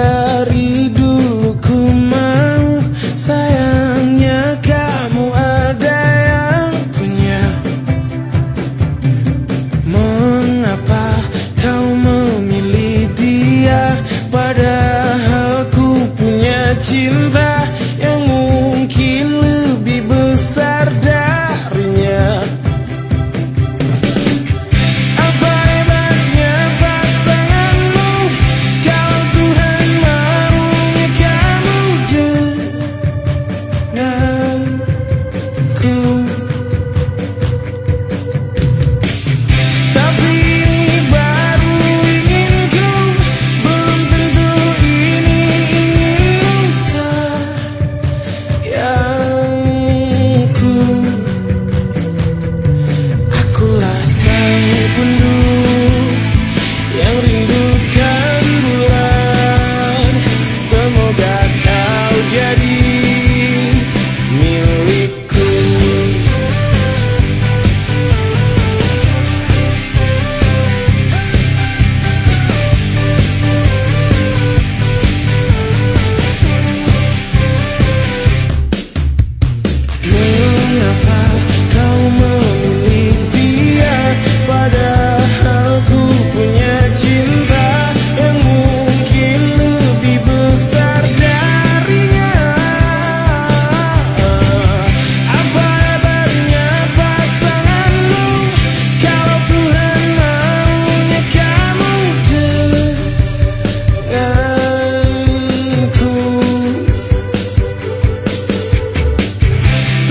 dari dulu ku mau Sayangnya kamu ada yang punya. Mengapa kau memilih dia? Padahal ku punya cinta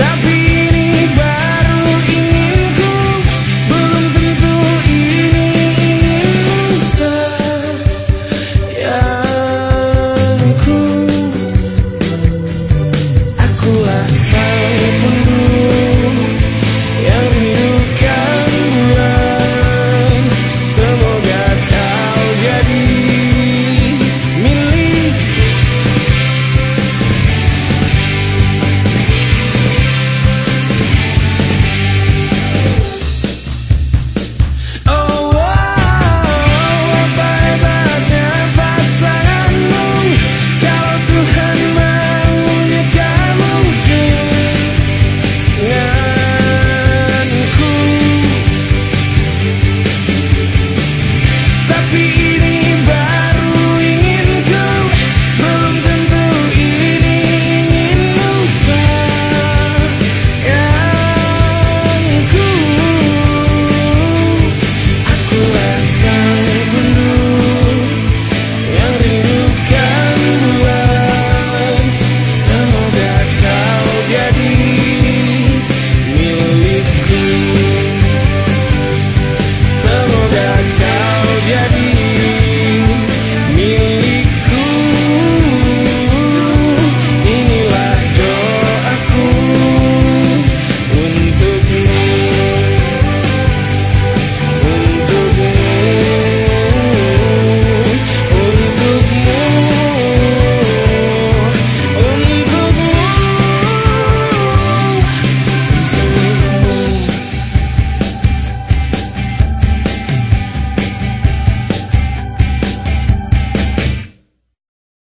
That